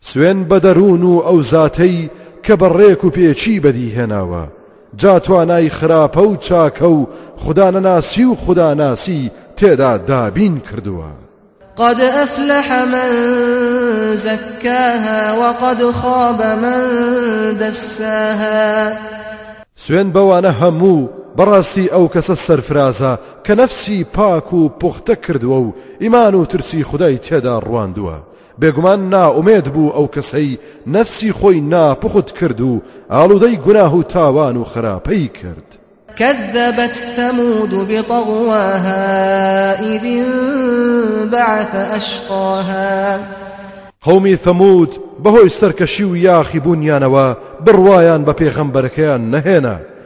سوێن بە دەروون و ئەو زاتەی کە بە ڕێک و پێکی بەدی هێناوە، جا توانای خراپە و چاکە و خودا نەناسی و خودا ناسی تێدا دابین کردووە. قد افلح من زکاها وقد خاب من دساها. سوێن بەوانە هەموو، بەڕاستی ئەو کەسە سەرفرازە کە نەفسی پاک و پوختە کردووە و ئیمان و ترسی خودای تێدا ڕواندووە. بێگومان نا ئومێد بوو ئەو کەسەی نەفسی خۆی نا پوخت کرد و ئاڵودەی گوناه و تاوان و خراپەی کرد. کذبت ثمود بطغواها اذ انبعث اشقاها قومی ثمود بەهۆی سەرکەشی و یاخی بوونیانەوە بڕوایان بە پێغەمبەرەکەیان نەهێنا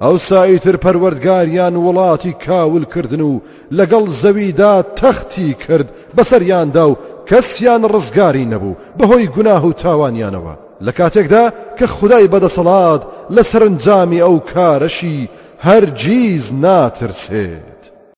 ئەوسا ئیتر پەروەردگاریان وڵاتی کاول کردن و لەگەڵ زەویدا تەختی کرد بەسەریاندا و کەسیان ڕزگاری نەبوو بەهۆی گوناه و تاوانیانەوە لە کاتێکدا کە خودای بەدەسەڵات لە سەرنجامی ئەو کارەشی هەرگیز ناترسێت.